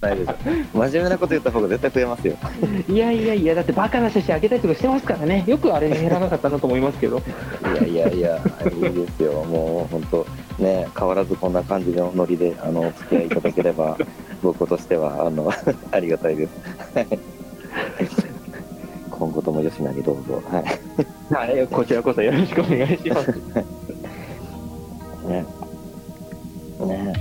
ないです。真面目なこと言った方が絶対増えますよ。いやいやいやだってバカな写真あげたりとかしてますからね。よくあれ減らなかったなと思いますけど。いやいやいやいいですよ。もう本当ね変わらずこんな感じのノリであのお付き合いいただければ僕としてはあのありがたいです。今後ともよしなにどうぞ。はい、はい、こちらこそよろしくお願いします。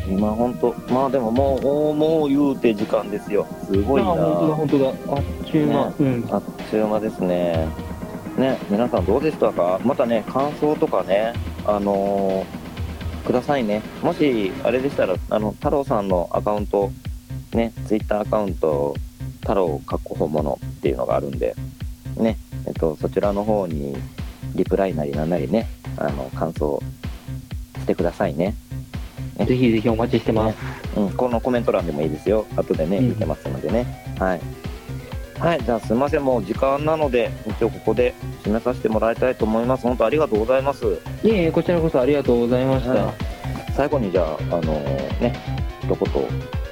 今本当、まあでももう、もう言うて時間ですよ。すごいな。あ、本当だ、本当だ。あっちゅう間、ねうん、あっちゅう間ですね。ね、皆さんどうでしたか？またね、感想とかね、あのー、くださいね。もし、あれでしたら、あの、太郎さんのアカウント、ね、ツイッターアカウント、太郎かっこ本物っていうのがあるんで、ね、えっと、そちらの方に、リプライなりなんなりね、あの、感想してくださいね。ぜひぜひお待ちしてます、うん、このコメント欄でもいいですよ。後でね見てますのでね、はい。はい、じゃあすみません、もう時間なので、一応ここで締めさせてもらいたいと思います。本当ありがとうございます。いえいえ、こちらこそありがとうございました。はい、最後にじゃあ、あのー、ね、一言、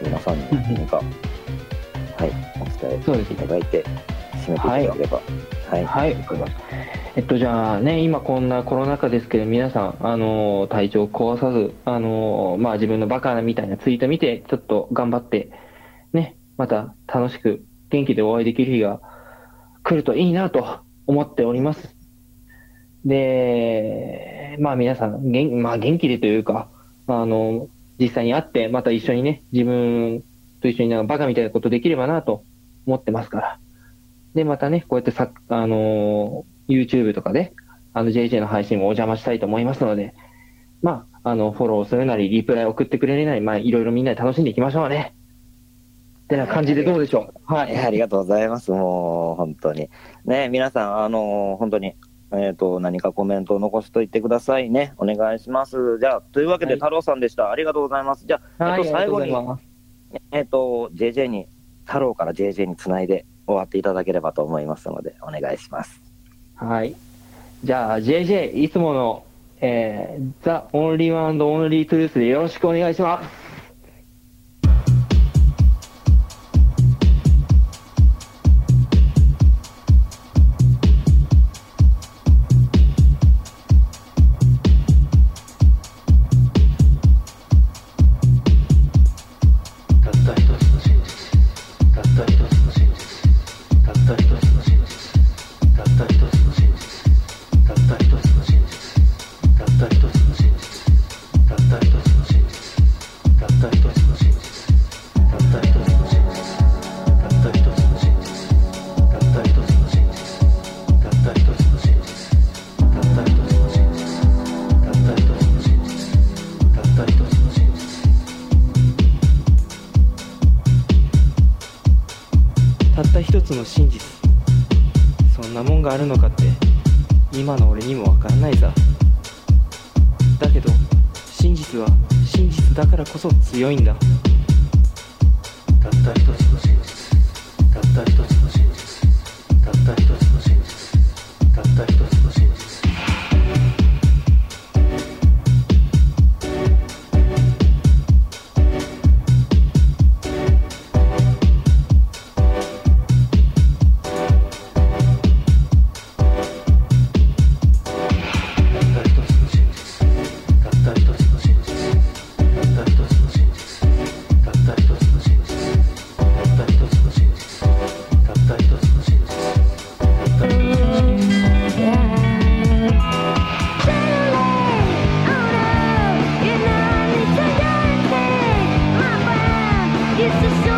皆さんに何か、はい、お伝えいただいて、締めていただければ。はい、はい、かりました。えっと、じゃあね、今こんなコロナ禍ですけど、皆さん、あの、体調を壊さず、あの、まあ、自分のバカみたいなツイート見て、ちょっと頑張って、ね、また楽しく元気でお会いできる日が来るといいなと思っております。で、まあ皆さん、元,、まあ、元気でというか、あの、実際に会って、また一緒にね、自分と一緒になんかバカみたいなことできればなと思ってますから。で、またね、こうやってさ、あの YouTube とかで、あの JJ の配信もお邪魔したいと思いますので、まあ、あの、フォローするなり、リプライ送ってくれるない、まあ、いろいろみんなで楽しんでいきましょうね。ってな感じでどうでしょう？はい。ありがとうございます。もう、本当に。ね、皆さん、あの、本当に、えっ、ー、と、何かコメントを残しといてくださいね。お願いします。じゃあ、というわけで、太郎さんでした。ありがとうございます。じゃあ、えっ、と、最後に、えっ、と、JJ に、太郎から JJ につないで終わっていただければと思いますので、お願いします。はい。じゃあ、JJ、いつもの、えー、 The only one and only truth でよろしくお願いします。たった一つの真実たった一つの真実たった一つ有用的。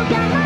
Come on.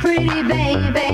Pretty baby.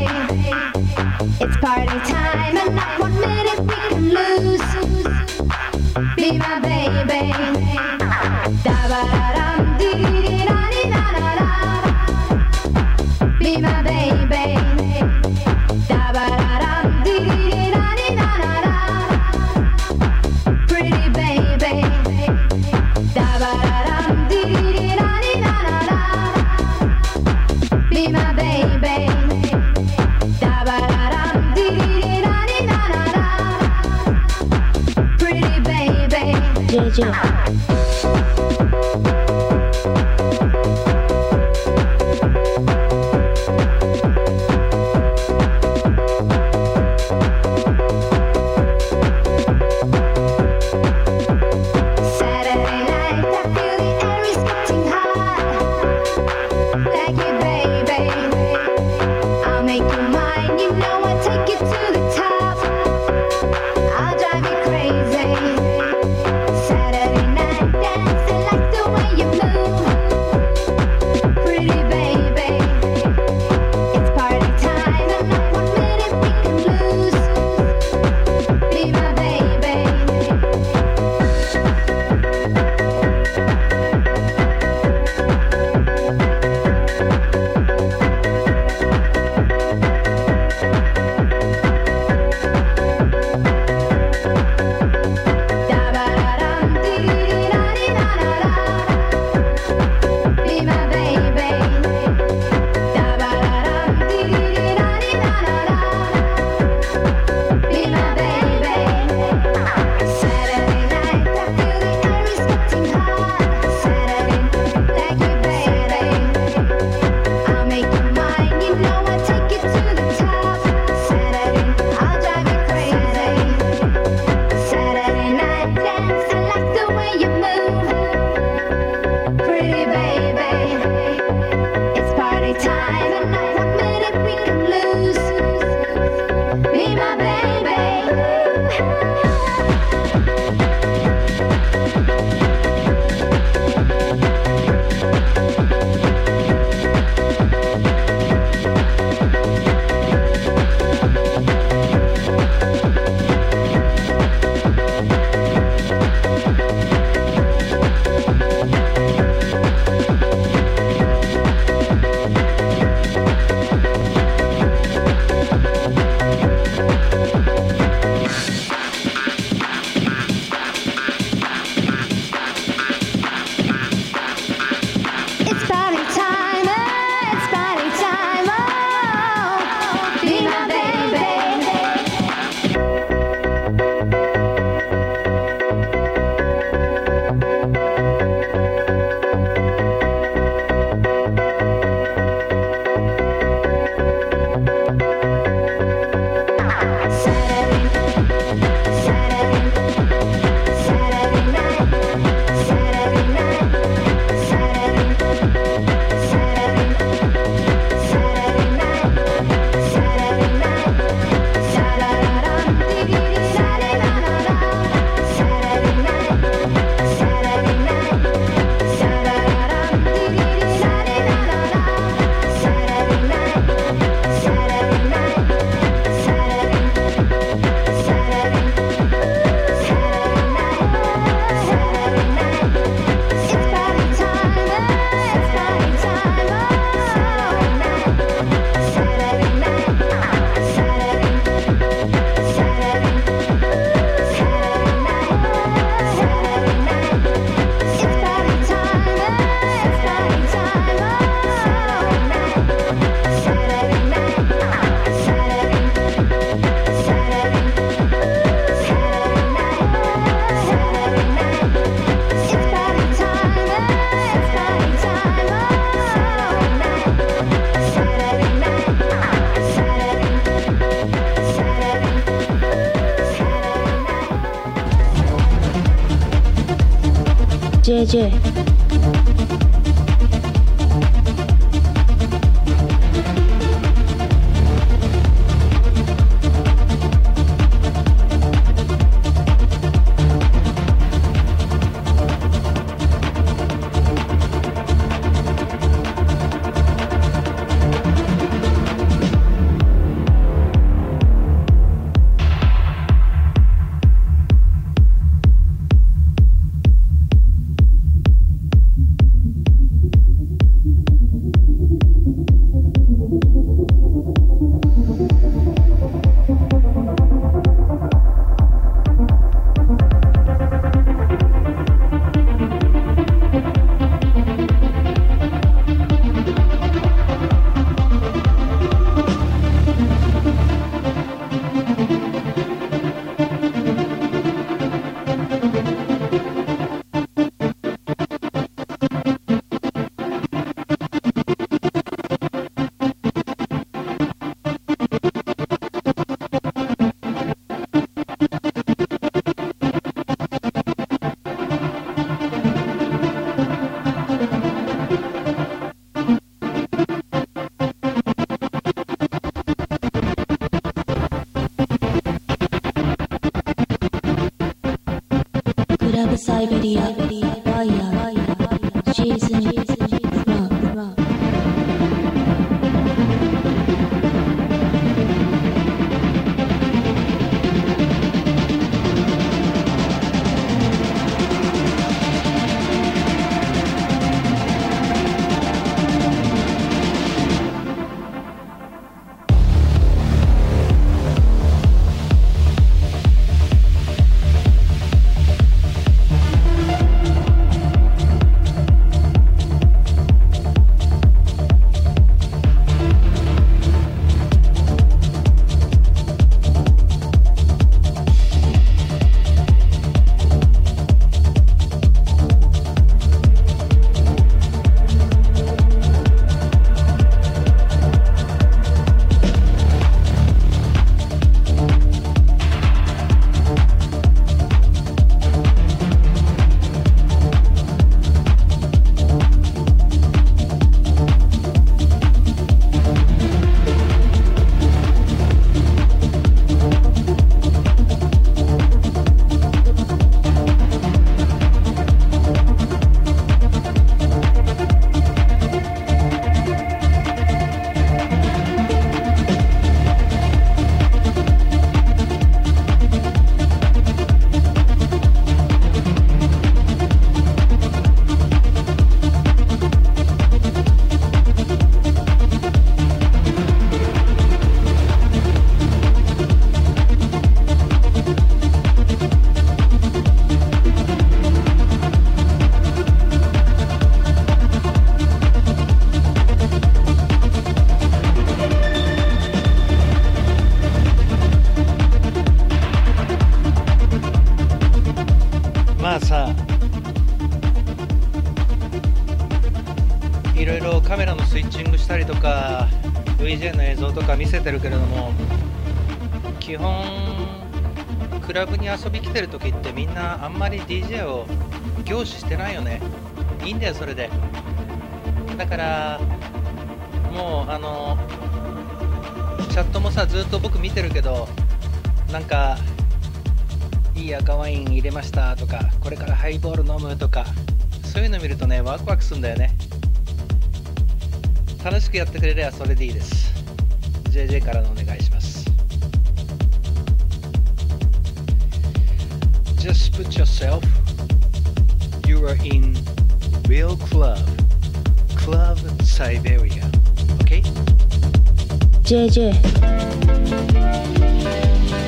Yeah. alegría. せてるけれども基本クラブに遊び来てる時ってみんなあんまり DJ を凝視してないよね。いいんだよそれで。だからもうあのチャットもさずっと僕見てるけどなんかいい赤ワイン入れましたとかこれからハイボール飲むとかそういうの見るとねワクワクするんだよね。楽しくやってくれればそれでいいです。JJ からのお願いします Just put yourself You are in real club Club Siberia Okay? JJ「JJ「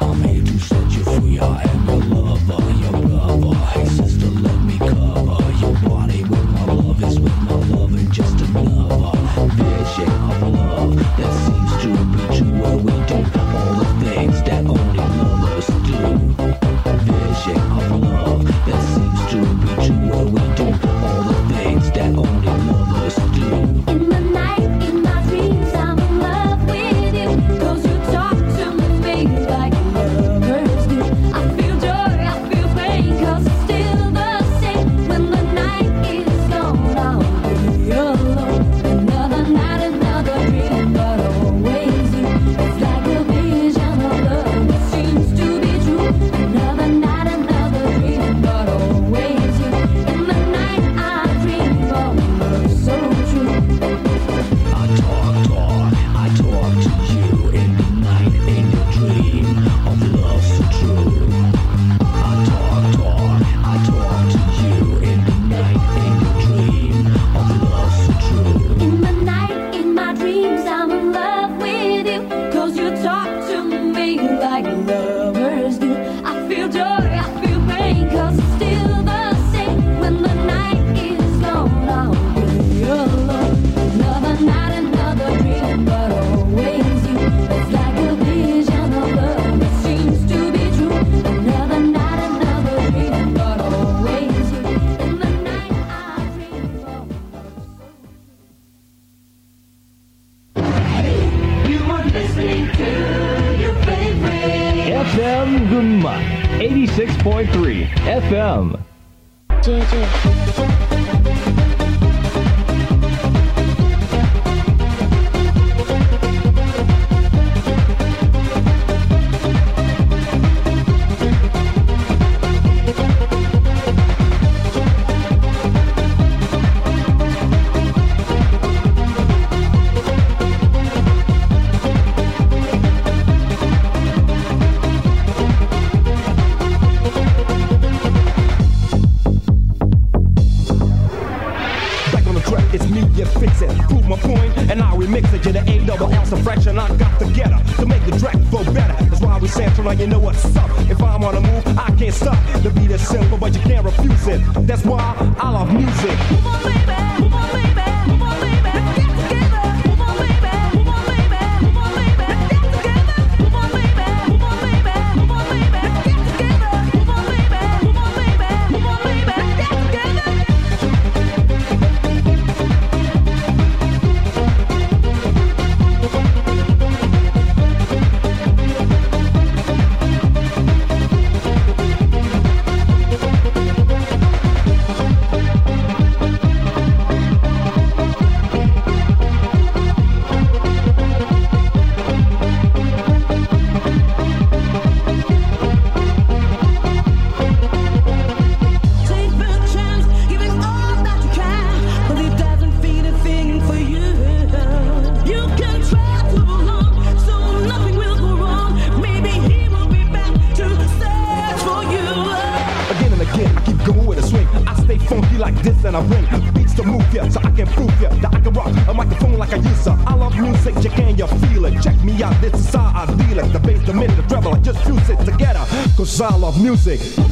Ao meio que um instante fui a. style of music.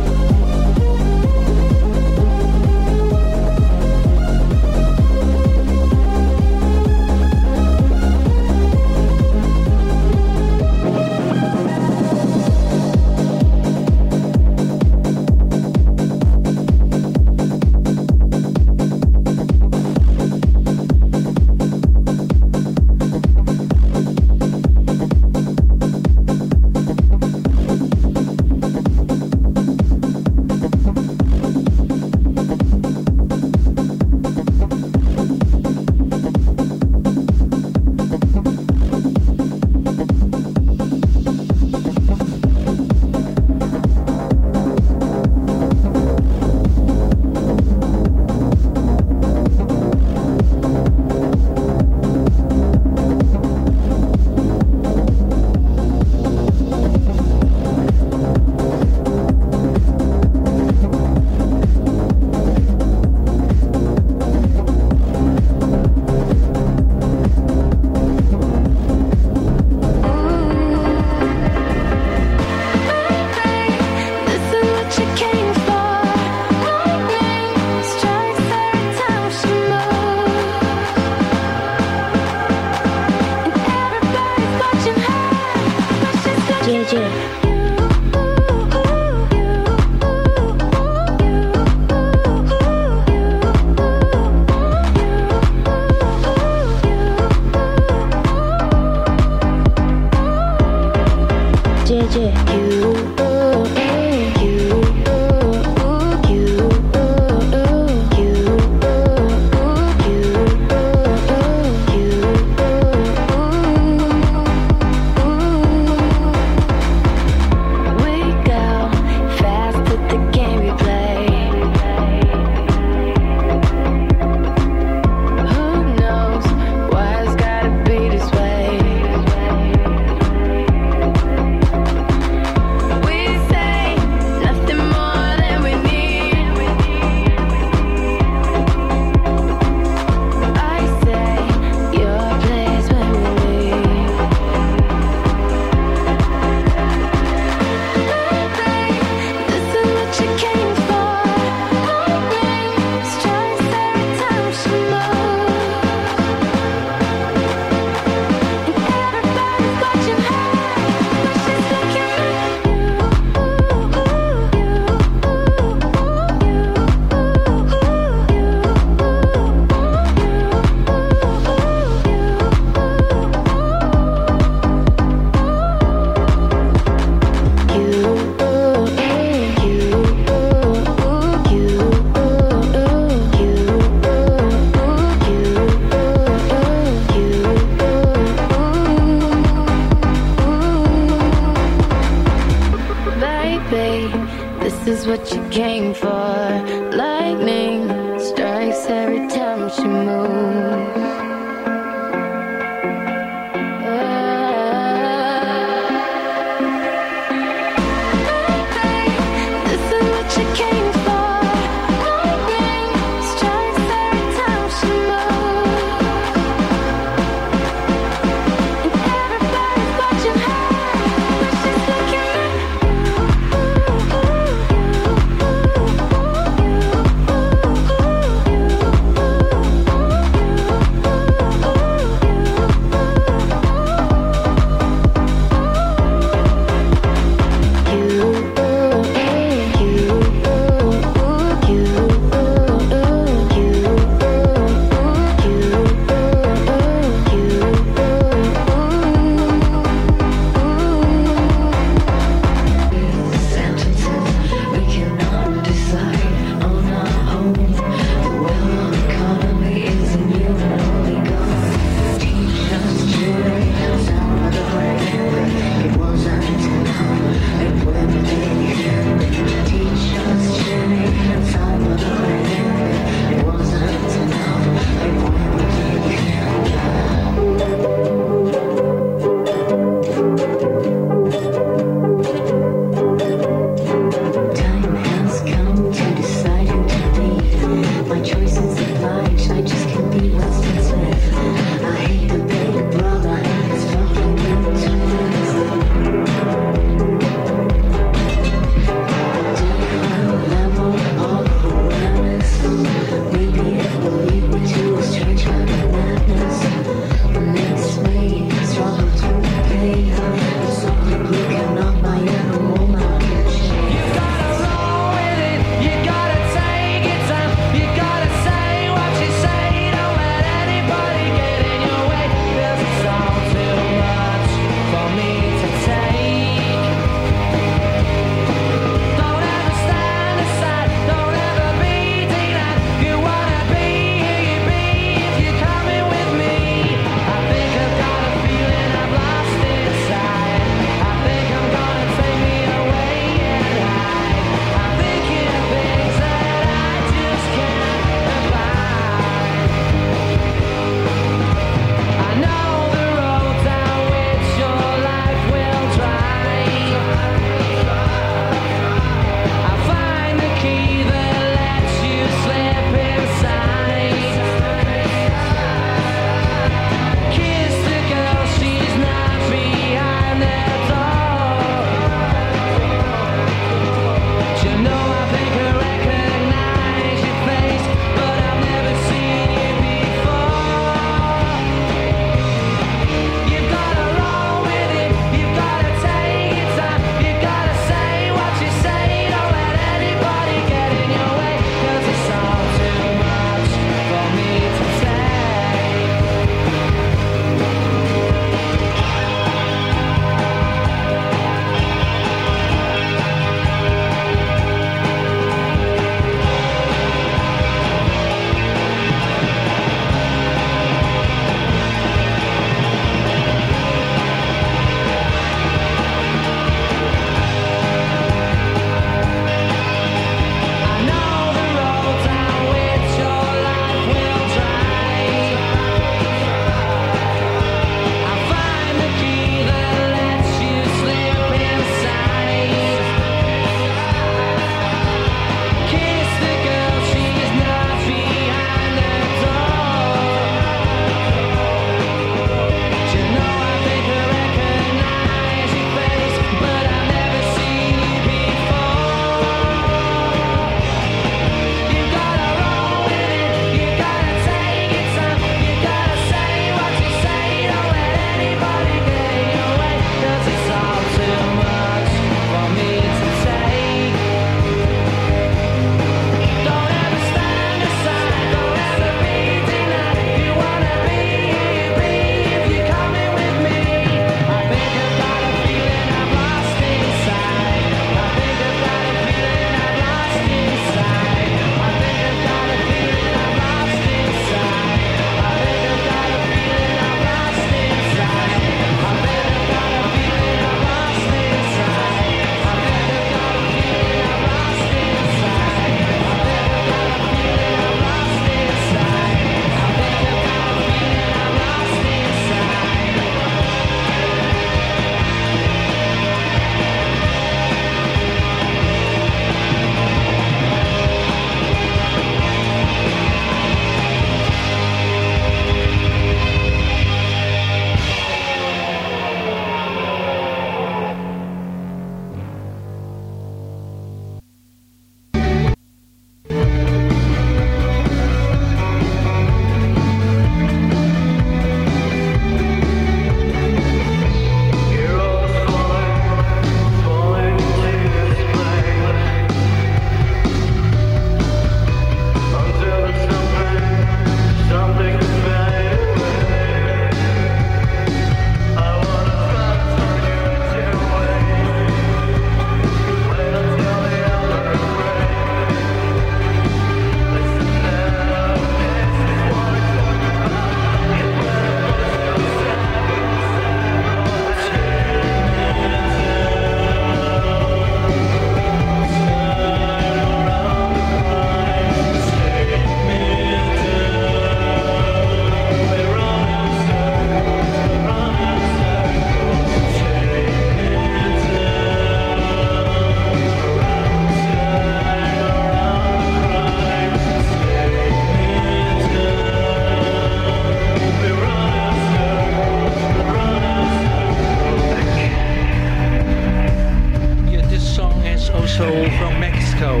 from Mexico.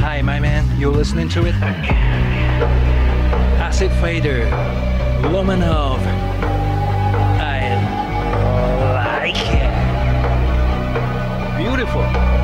Hi, my man, you're listening to it. Acid Fader, Lomanov. I like it. Beautiful.